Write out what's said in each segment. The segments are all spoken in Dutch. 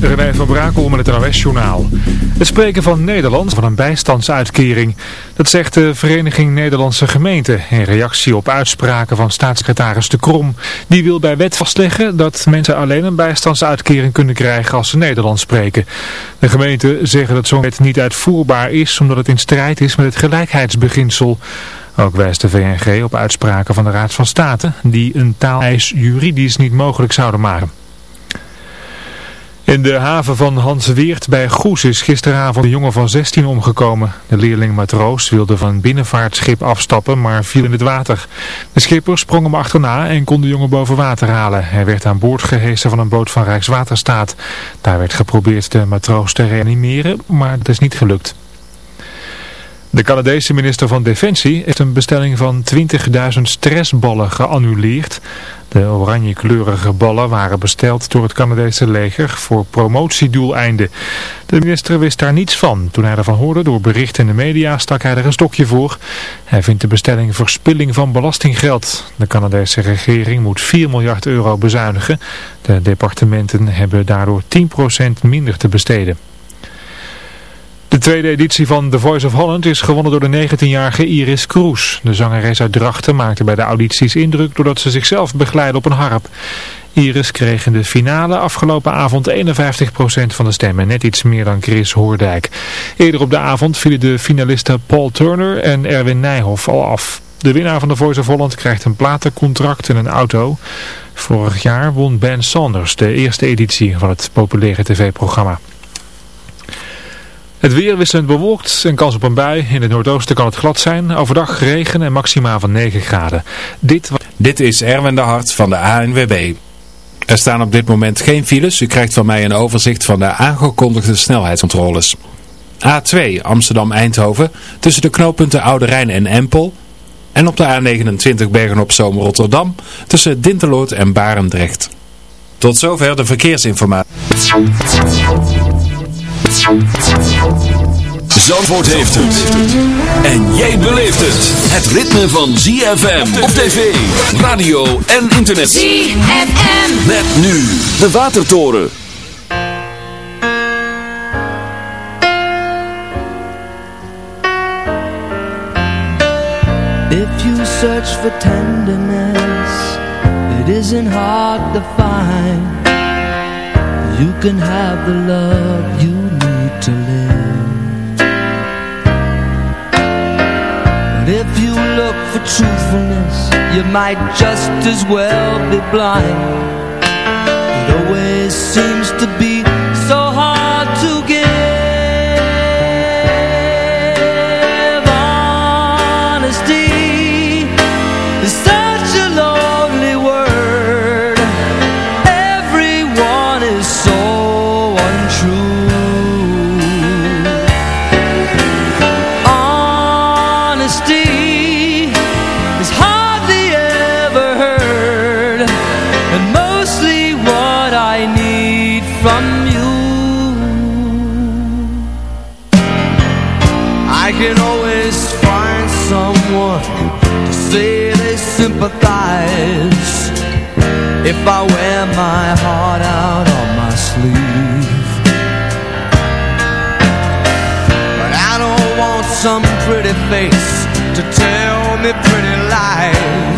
René van Brakel met het NOS-journaal. Het spreken van Nederland van een bijstandsuitkering. Dat zegt de Vereniging Nederlandse Gemeenten in reactie op uitspraken van staatssecretaris De Krom. Die wil bij wet vastleggen dat mensen alleen een bijstandsuitkering kunnen krijgen als ze Nederlands spreken. De gemeenten zeggen dat zo'n wet niet uitvoerbaar is omdat het in strijd is met het gelijkheidsbeginsel. Ook wijst de VNG op uitspraken van de Raad van State die een taaleis juridisch niet mogelijk zouden maken. In de haven van Hans Weert bij Goes is gisteravond een jongen van 16 omgekomen. De leerling matroos wilde van een binnenvaartschip afstappen, maar viel in het water. De schipper sprong hem achterna en kon de jongen boven water halen. Hij werd aan boord gehesen van een boot van Rijkswaterstaat. Daar werd geprobeerd de matroos te reanimeren, maar dat is niet gelukt. De Canadese minister van Defensie heeft een bestelling van 20.000 stressballen geannuleerd. De oranje kleurige ballen waren besteld door het Canadese leger voor promotiedoeleinden. De minister wist daar niets van. Toen hij ervan hoorde door berichten in de media stak hij er een stokje voor. Hij vindt de bestelling verspilling van belastinggeld. De Canadese regering moet 4 miljard euro bezuinigen. De departementen hebben daardoor 10% minder te besteden. De tweede editie van The Voice of Holland is gewonnen door de 19-jarige Iris Kroes. De zangeres uit Drachten maakte bij de audities indruk doordat ze zichzelf begeleidde op een harp. Iris kreeg in de finale afgelopen avond 51% van de stemmen, net iets meer dan Chris Hoordijk. Eerder op de avond vielen de finalisten Paul Turner en Erwin Nijhoff al af. De winnaar van The Voice of Holland krijgt een platencontract en een auto. Vorig jaar won Ben Sanders de eerste editie van het populaire tv-programma. Het weer wisselend bewolkt en kans op een bui. In het noordoosten kan het glad zijn. Overdag regen en maxima van 9 graden. Dit, dit is Erwin de Hart van de ANWB. Er staan op dit moment geen files. U krijgt van mij een overzicht van de aangekondigde snelheidscontroles. A2 Amsterdam-Eindhoven tussen de knooppunten Oude Rijn en Empel. En op de A29 Bergen-op-Zoom Rotterdam tussen Dinteloord en Barendrecht. Tot zover de verkeersinformatie. Zandvoort heeft het. En jij beleeft het. Het ritme van ZFM op tv, radio en internet. ZFM. Met nu de Watertoren. If you search for tenderness, it isn't hard to find. You can have the love you need to live But if you look for truthfulness You might just as well be blind. It always seems to be some pretty face To tell me pretty lies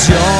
canción.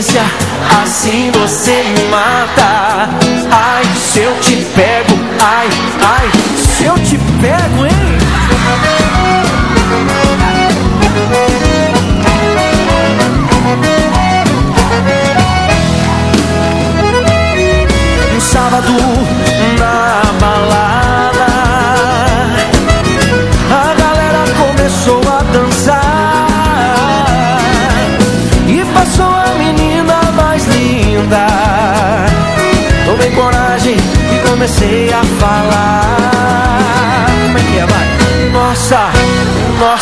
Delícia, assim você me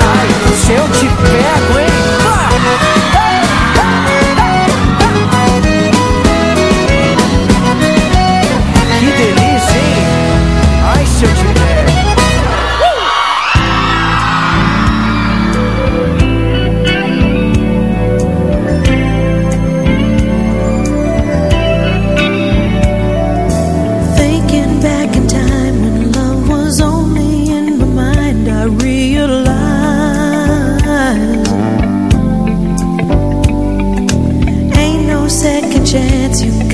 Ai, se eu te pego, hein chance you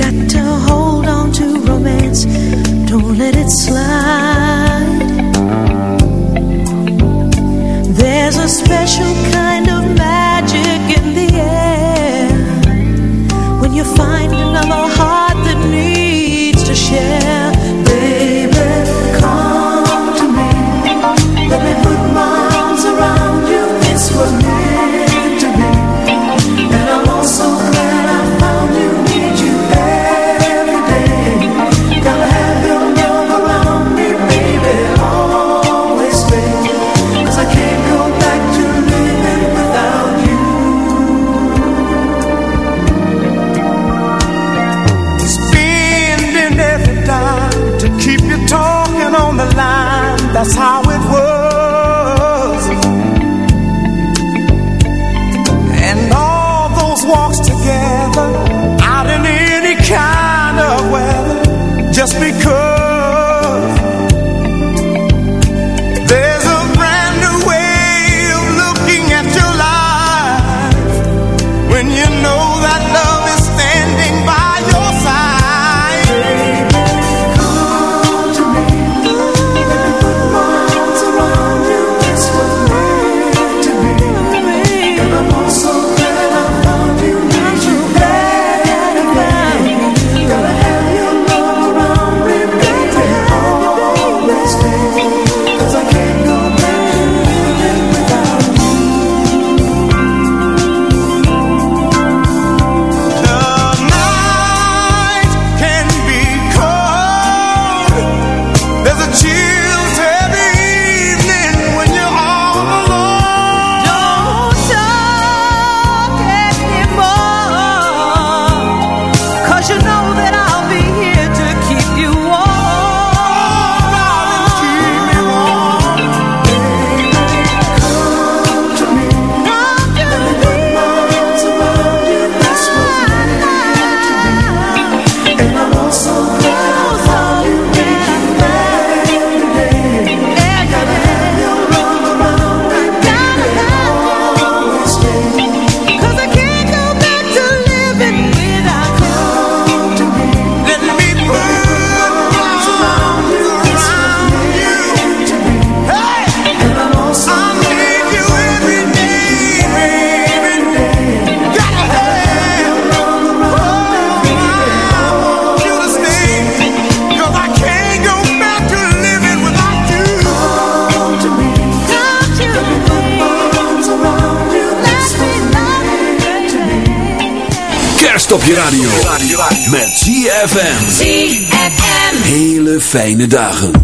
fijne dagen.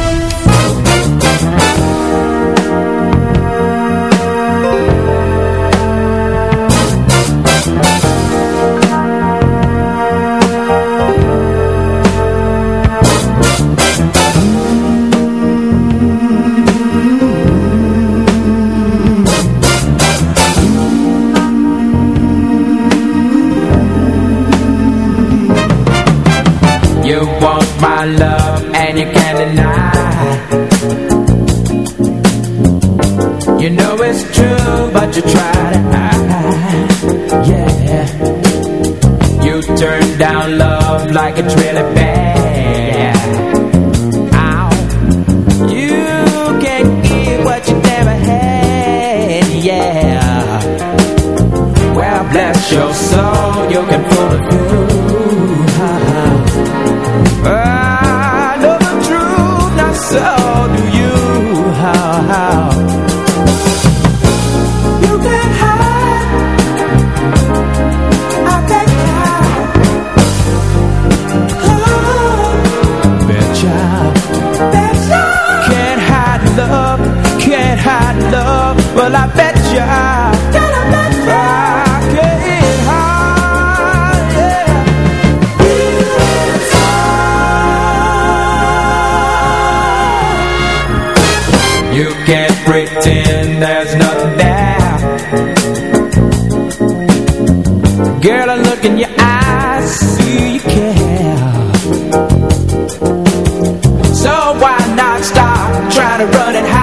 my love and you can't deny. You know it's true but you try to hide. Yeah. You turn down love like it's really bad. stop, try to run and hide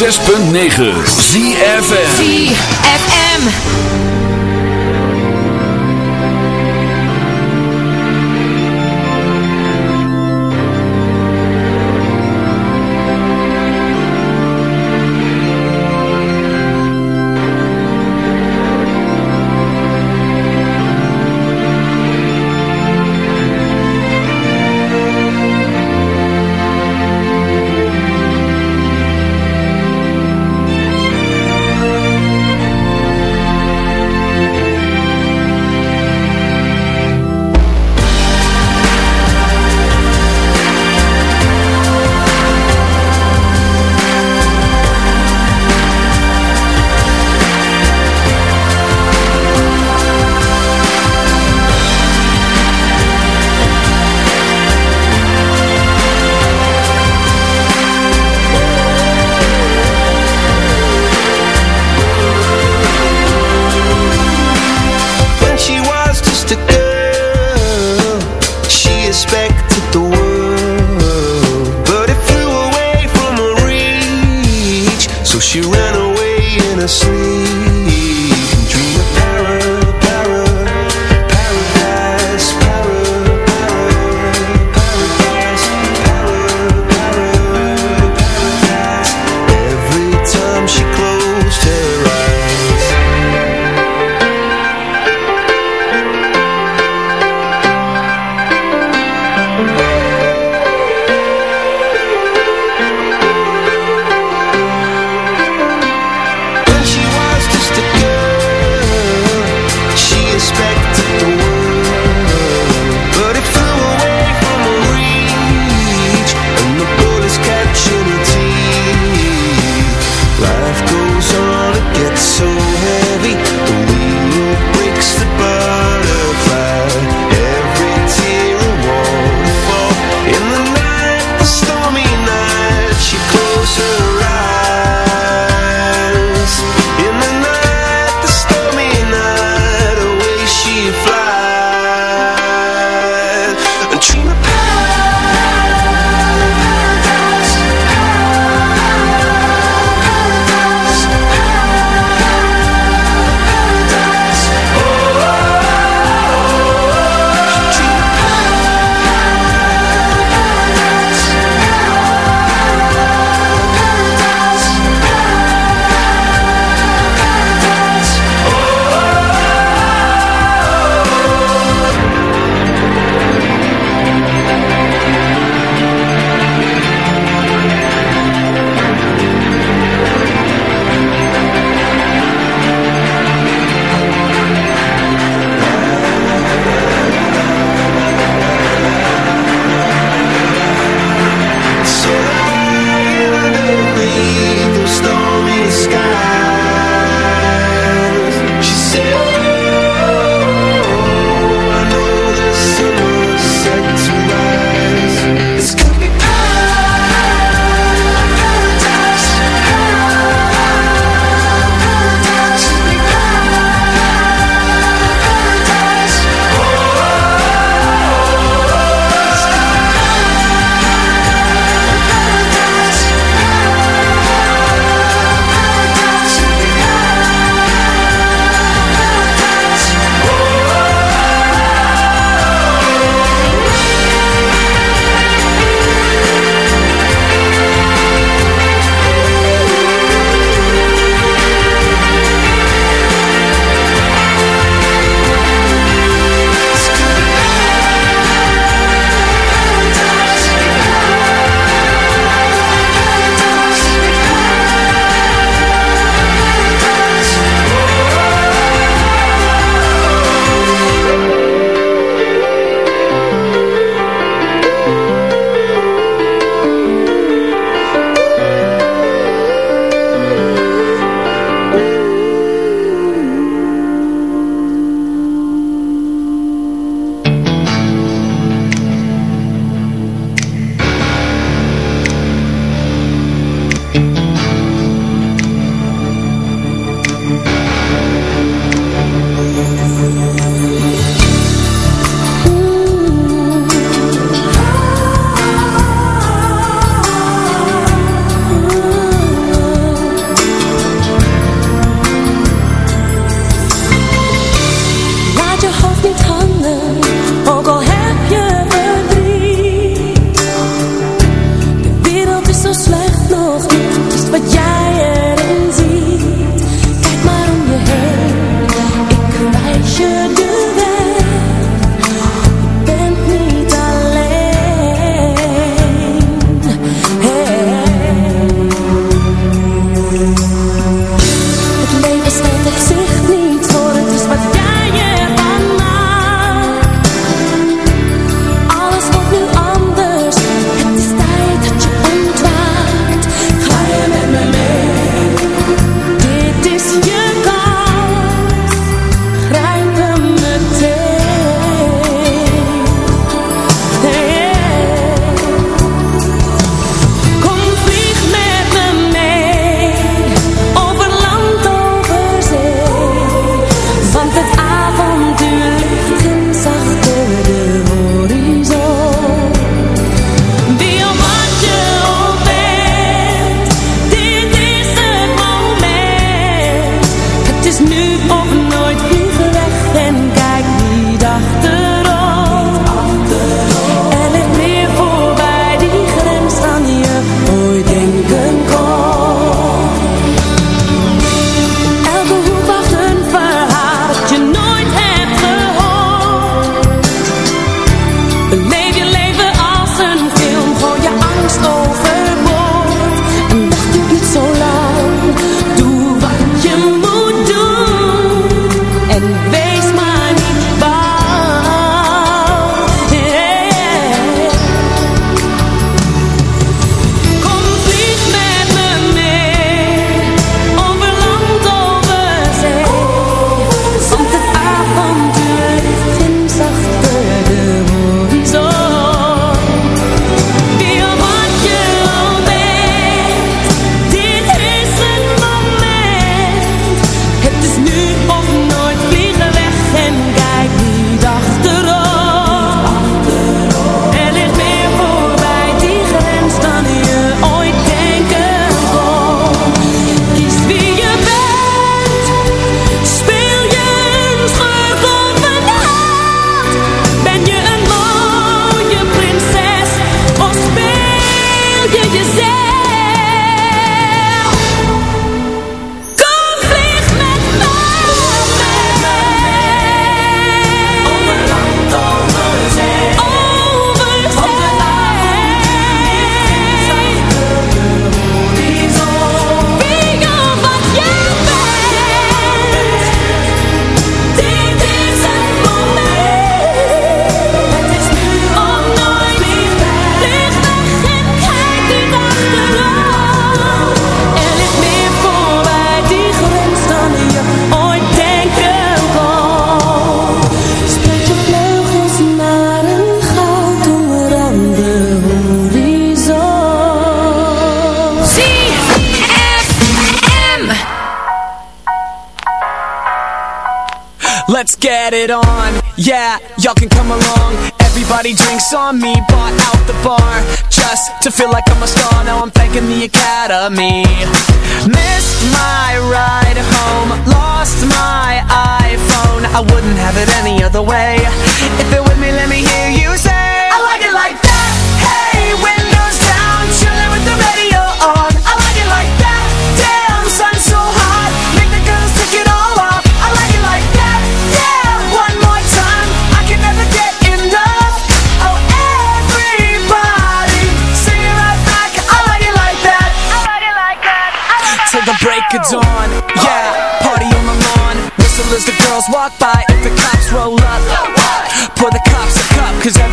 106.9 ZFM ZFM it on. Yeah, y'all can come along. Everybody drinks on me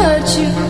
Hurt you